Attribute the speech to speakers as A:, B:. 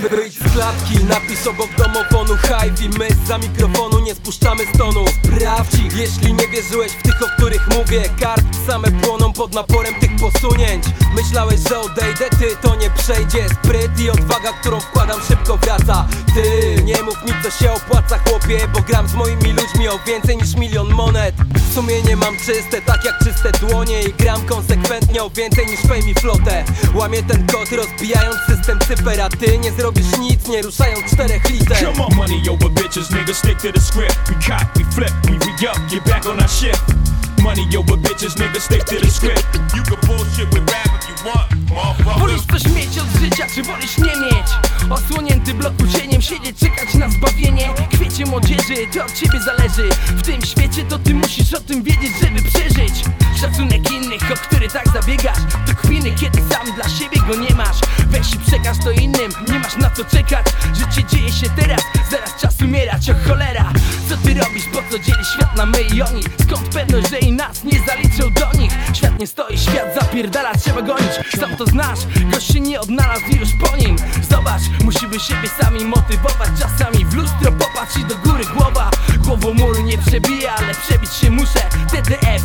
A: Wyjdź z klatki, napisz obok domofonu. Hive my za mikrofonu nie spuszczamy stonu. Sprawdź jeśli nie wierzyłeś w tych, o których mówię. Kartki same płoną pod naporem tych posunięć Myślałeś, że odejdę, ty to nie przejdzie. Spryt i odwaga, którą wkładam szybko wraca. Ty, nie mów mi co się opłaca chłopie Bo gram z moimi ludźmi o więcej niż milion monet. Sumienie mam czyste, tak jak czyste dłonie I gram konsekwentnie o więcej niż fame i flotę. Łamię ten kod, rozbijając system cyfer A ty nie zrobisz nic, nie ruszając czterech liter.
B: Come on, money over bitches, nigga, stick to the script. We we flip, we re up, get back on our shift. Money over bitches, nigga, stick to the script.
C: You can bullshit with rap
D: Wolisz coś mieć od życia, czy wolisz nie mieć? Osłonięty bloku cieniem, siedzieć, czekać na zbawienie. Kwiecie młodzieży, to od ciebie zależy. W tym świecie to ty musisz o tym wiedzieć, żeby przeżyć. Szacunek innych, o który tak zabiegasz. To chwiny, kiedy sam dla siebie go nie masz. Weź i przekaż to innym, nie masz na to czekać. Życie dzieje się teraz, zaraz czas umierać, o cholera. Co ty robisz, po co dzielisz świat na my i oni? Skąd pewność, że i nas nie zaliczą do nich? Nie stoi, świat zapierdala, trzeba gonić. Sam to znasz, gość się nie odnalazł już po nim. Zobacz, musimy siebie sami motywować. Czasami w lustro popatrz i do góry głowa. Głową muru nie przebija, ale przebić się muszę. TDF,